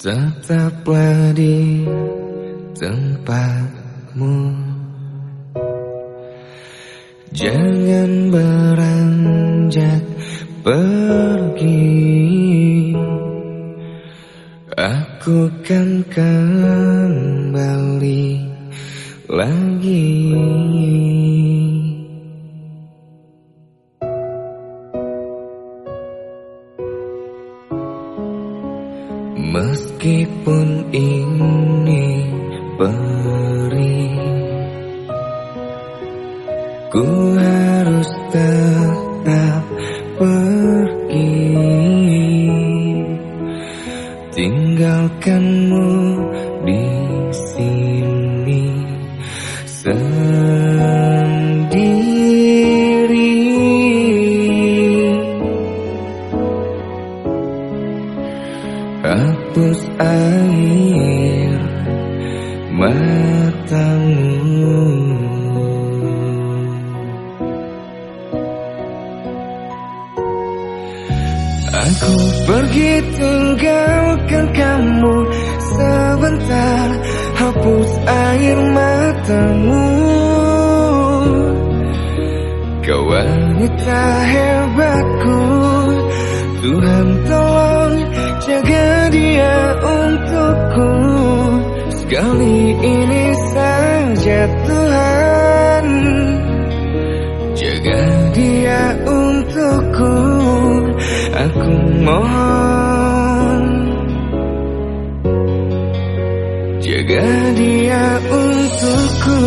Tetaplah di tempatmu. Jangan beranjak pergi. Aku kan kembali lagi Meskipun ini perih Ku harus tetap pergi. Tinggalkanmu di sini matamu. Aku pergi tinggalkan kamu. Sebentar Hapus air matamu. Kau wanita hebatku. Tuhan tolong Sekali ini saja Tuhan. Jaga dia untukku Aku mohon. Jaga dia untukku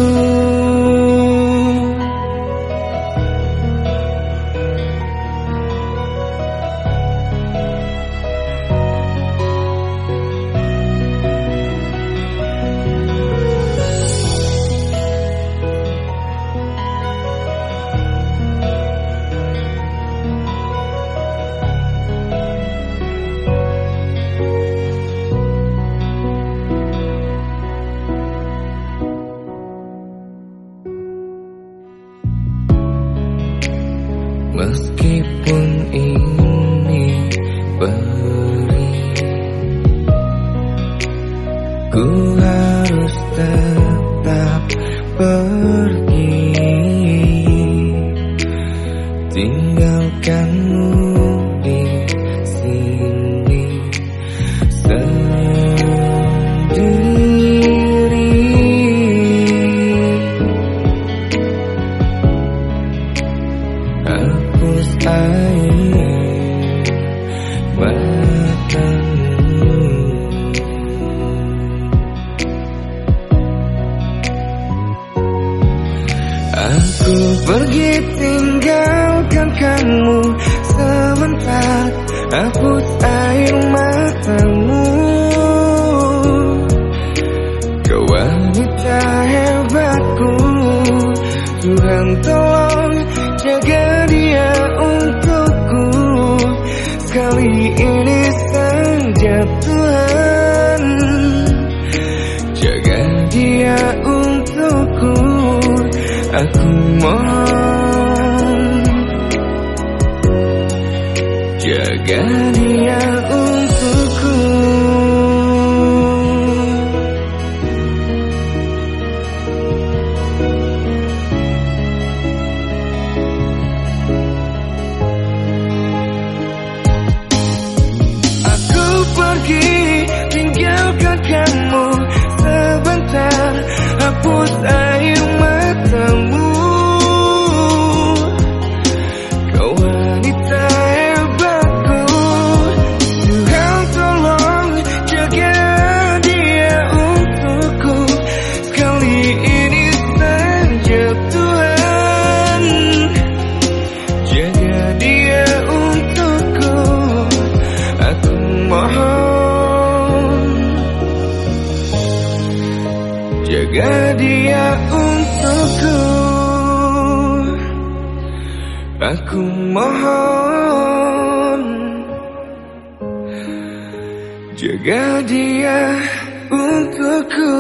Meskipun ini perih Ku harus tetap pergi. Tinggalkanmu di sini sendiri Aku pergi tinggalkan kamu sebentar Hapus air matamu. Kau wanita hebatku Tuhan tolong jaga Kali ini saja Tuhan. Jaga dia untukku Aku mohon. Jaga dia untukku tinggalkan Jaga dia untukku. Aku mohon Jaga dia untukku